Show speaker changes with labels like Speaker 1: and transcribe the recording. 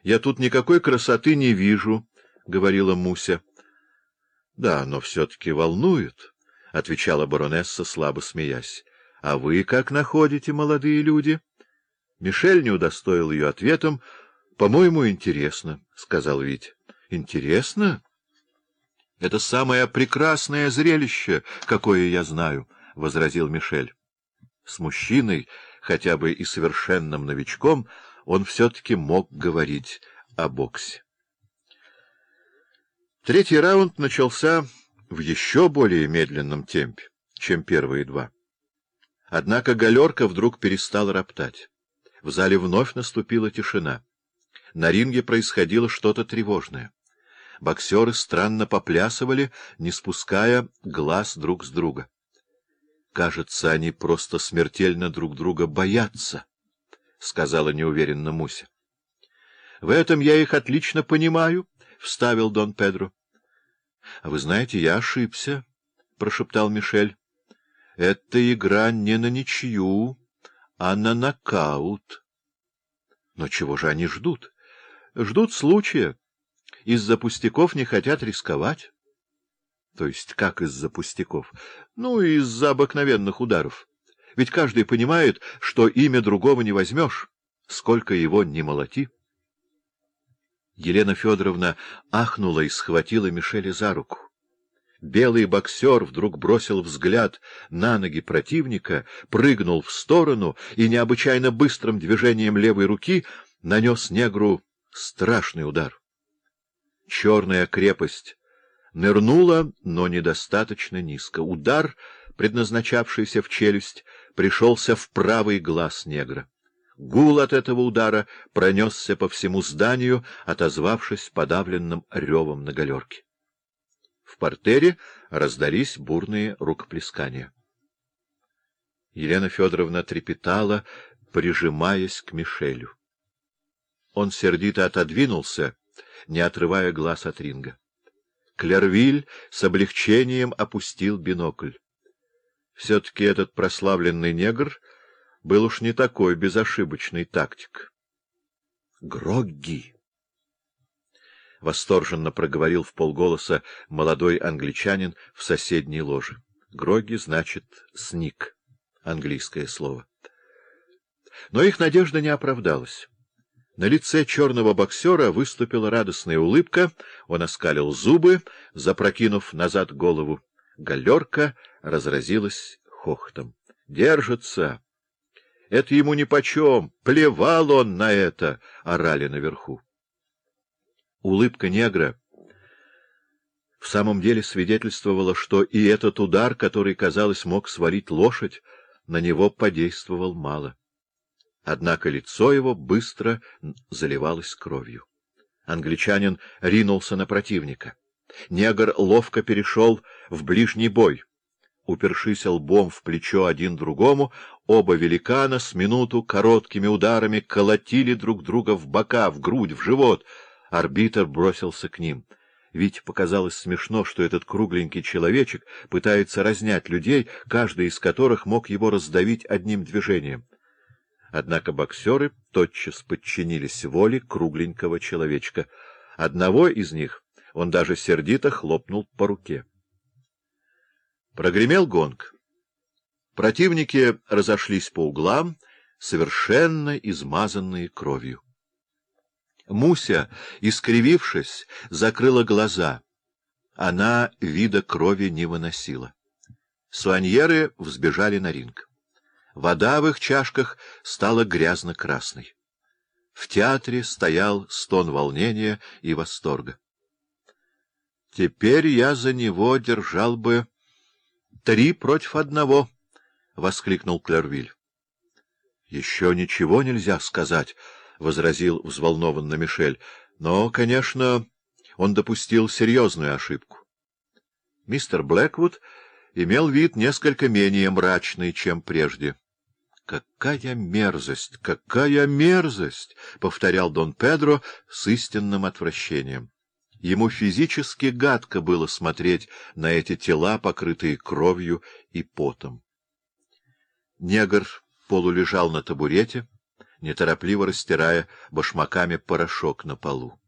Speaker 1: — Я тут никакой красоты не вижу, — говорила Муся. — Да, но все-таки волнует, — отвечала баронесса, слабо смеясь. — А вы как находите, молодые люди? Мишель не удостоил ее ответом. — По-моему, интересно, — сказал Вить. — Интересно? — Это самое прекрасное зрелище, какое я знаю, — возразил Мишель. С мужчиной, хотя бы и совершенным новичком, он все-таки мог говорить о боксе. Третий раунд начался в еще более медленном темпе, чем первые два. Однако галерка вдруг перестала роптать. В зале вновь наступила тишина. На ринге происходило что-то тревожное. Боксеры странно поплясывали, не спуская глаз друг с друга. Кажется, они просто смертельно друг друга боятся, — сказала неуверенно Муся. — В этом я их отлично понимаю, — вставил Дон Педро. — А вы знаете, я ошибся, — прошептал Мишель. — Эта игра не на ничью, а на нокаут. Но чего же они ждут? Ждут случая. Из-за пустяков не хотят рисковать. То есть как из-за пустяков? Ну, из-за обыкновенных ударов. Ведь каждый понимает, что имя другого не возьмешь, сколько его не молоти. Елена Федоровна ахнула и схватила Мишеля за руку. Белый боксер вдруг бросил взгляд на ноги противника, прыгнул в сторону и необычайно быстрым движением левой руки нанес негру страшный удар. Черная крепость нырнула, но недостаточно низко. Удар, предназначавшийся в челюсть, пришелся в правый глаз негра. Гул от этого удара пронесся по всему зданию, отозвавшись подавленным ревом на галерке. В портере раздались бурные рукоплескания. Елена Федоровна трепетала, прижимаясь к Мишелю. Он сердито отодвинулся, не отрывая глаз от ринга. Клервиль с облегчением опустил бинокль. Все-таки этот прославленный негр был уж не такой безошибочный тактик. — Грогги! — восторженно проговорил в полголоса молодой англичанин в соседней ложе. Грогги значит «сник» — английское слово. Но их надежда не оправдалась. На лице черного боксера выступила радостная улыбка, он оскалил зубы, запрокинув назад голову. Галерка разразилась хохотом. «Держится!» «Это ему нипочем! Плевал он на это!» — орали наверху. Улыбка негра в самом деле свидетельствовала, что и этот удар, который, казалось, мог свалить лошадь, на него подействовал мало. Однако лицо его быстро заливалось кровью. Англичанин ринулся на противника. Негр ловко перешел в ближний бой. Упершись лбом в плечо один другому, оба великана с минуту короткими ударами колотили друг друга в бока, в грудь, в живот. Арбитр бросился к ним. Ведь показалось смешно, что этот кругленький человечек пытается разнять людей, каждый из которых мог его раздавить одним движением. Однако боксеры тотчас подчинились воле кругленького человечка. Одного из них он даже сердито хлопнул по руке. Прогремел гонг. Противники разошлись по углам, совершенно измазанные кровью. Муся, искривившись, закрыла глаза. Она вида крови не выносила. Суаньеры взбежали на ринг. Вода в их чашках стала грязно-красной. В театре стоял стон волнения и восторга. «Теперь я за него держал бы три против одного», — воскликнул Клервиль. «Еще ничего нельзя сказать», — возразил взволнованно Мишель. «Но, конечно, он допустил серьезную ошибку». Мистер Блэквуд имел вид несколько менее мрачный, чем прежде. «Какая мерзость! Какая мерзость!» — повторял Дон Педро с истинным отвращением. Ему физически гадко было смотреть на эти тела, покрытые кровью и потом. Негр полулежал на табурете, неторопливо растирая башмаками порошок на полу.